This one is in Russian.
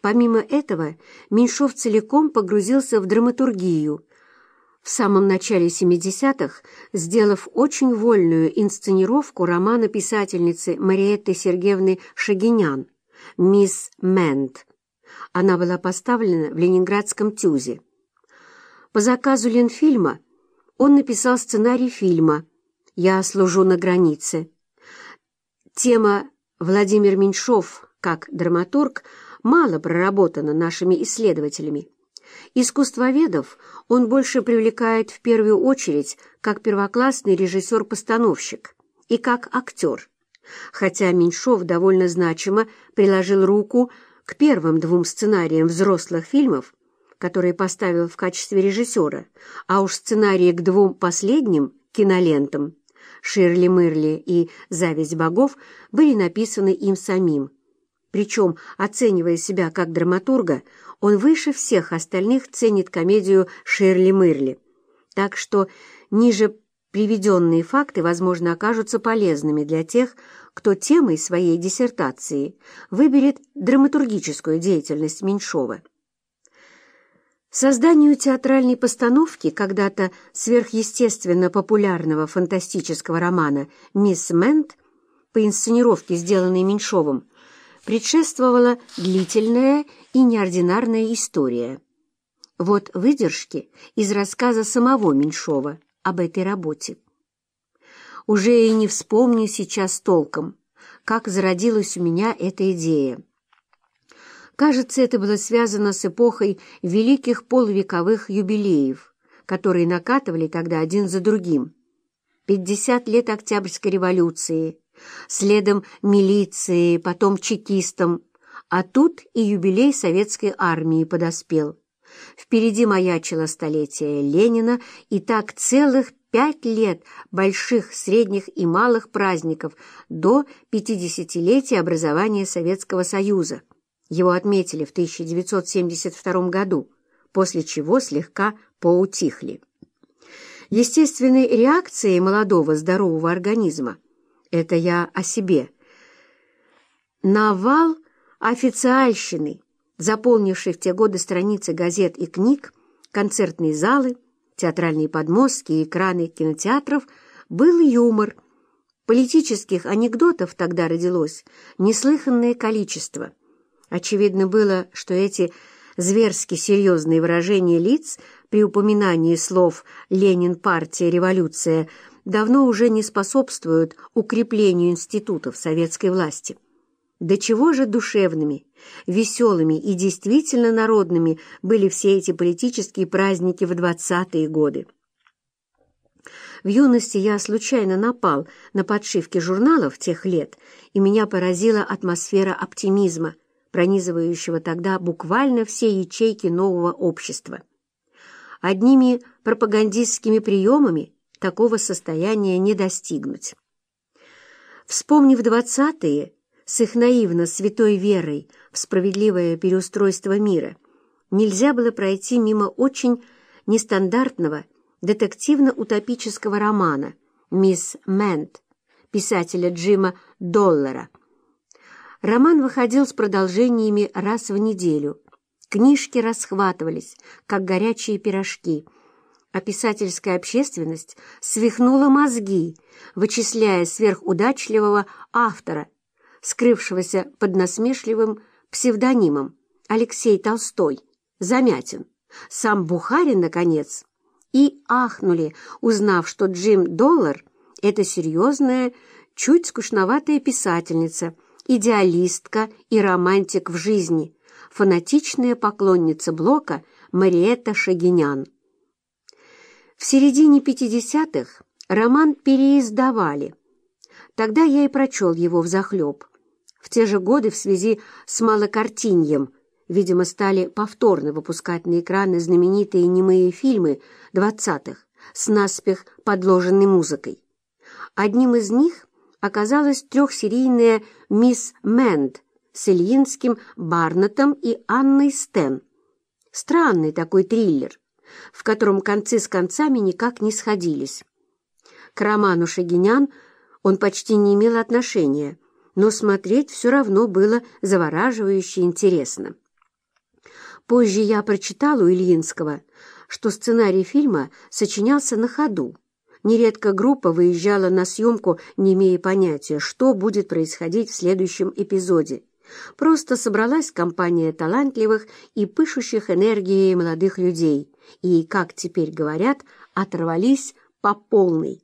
Помимо этого, Меньшов целиком погрузился в драматургию, в самом начале 70-х сделав очень вольную инсценировку романа писательницы Мариетты Сергеевны Шагинян «Мисс Мэнд». Она была поставлена в ленинградском ТЮЗе. По заказу Ленфильма он написал сценарий фильма «Я служу на границе». Тема «Владимир Меньшов» как драматург мало проработана нашими исследователями. Искусствоведов он больше привлекает в первую очередь как первоклассный режиссер-постановщик и как актер, хотя Меньшов довольно значимо приложил руку к первым двум сценариям взрослых фильмов, которые поставил в качестве режиссера, а уж сценарии к двум последним кинолентам «Ширли-мырли» и «Зависть богов» были написаны им самим. Причем, оценивая себя как драматурга, он выше всех остальных ценит комедию «Ширли-мырли». Так что ниже приведенные факты, возможно, окажутся полезными для тех, кто темой своей диссертации выберет драматургическую деятельность Меньшова. Созданию театральной постановки когда-то сверхъестественно популярного фантастического романа «Мисс Мент» по инсценировке, сделанной Меньшовым, предшествовала длительная и неординарная история. Вот выдержки из рассказа самого Меньшова об этой работе. Уже и не вспомню сейчас толком, как зародилась у меня эта идея. Кажется, это было связано с эпохой великих полувековых юбилеев, которые накатывали тогда один за другим. 50 лет Октябрьской революции, следом милиции, потом чекистам, а тут и юбилей советской армии подоспел. Впереди маячило столетие Ленина, и так целых пять лет больших, средних и малых праздников до 50-летия образования Советского Союза. Его отметили в 1972 году, после чего слегка поутихли. Естественной реакцией молодого здорового организма – это я о себе. Навал официальщины, заполнивший в те годы страницы газет и книг, концертные залы, театральные подмостки и экраны кинотеатров, был юмор. Политических анекдотов тогда родилось неслыханное количество. Очевидно было, что эти зверски серьезные выражения лиц при упоминании слов «Ленин, партия, революция» давно уже не способствуют укреплению институтов советской власти. До чего же душевными, веселыми и действительно народными были все эти политические праздники в двадцатые годы. В юности я случайно напал на подшивки журналов тех лет, и меня поразила атмосфера оптимизма, пронизывающего тогда буквально все ячейки нового общества. Одними пропагандистскими приемами такого состояния не достигнуть. Вспомнив двадцатые, с их наивно святой верой в справедливое переустройство мира, нельзя было пройти мимо очень нестандартного детективно-утопического романа «Мисс Мэнт» писателя Джима Доллара. Роман выходил с продолжениями раз в неделю. Книжки расхватывались, как горячие пирожки – а писательская общественность свихнула мозги, вычисляя сверхудачливого автора, скрывшегося под насмешливым псевдонимом Алексей Толстой, Замятин, сам Бухарин, наконец, и ахнули, узнав, что Джим Доллар — это серьезная, чуть скучноватая писательница, идеалистка и романтик в жизни, фанатичная поклонница Блока Мариетта Шагинян. В середине 50-х роман переиздавали. Тогда я и прочел его взахлеб. В те же годы в связи с малокартиньем, видимо, стали повторно выпускать на экраны знаменитые немые фильмы 20-х с наспех подложенной музыкой. Одним из них оказалась трехсерийная «Мисс Мэнд» с Ильинским, Барнетом и Анной Стен. Странный такой триллер, в котором концы с концами никак не сходились. К роману Шагинян он почти не имел отношения, но смотреть все равно было завораживающе интересно. Позже я прочитала у Ильинского, что сценарий фильма сочинялся на ходу. Нередко группа выезжала на съемку, не имея понятия, что будет происходить в следующем эпизоде. Просто собралась компания талантливых и пышущих энергией молодых людей и, как теперь говорят, оторвались по полной.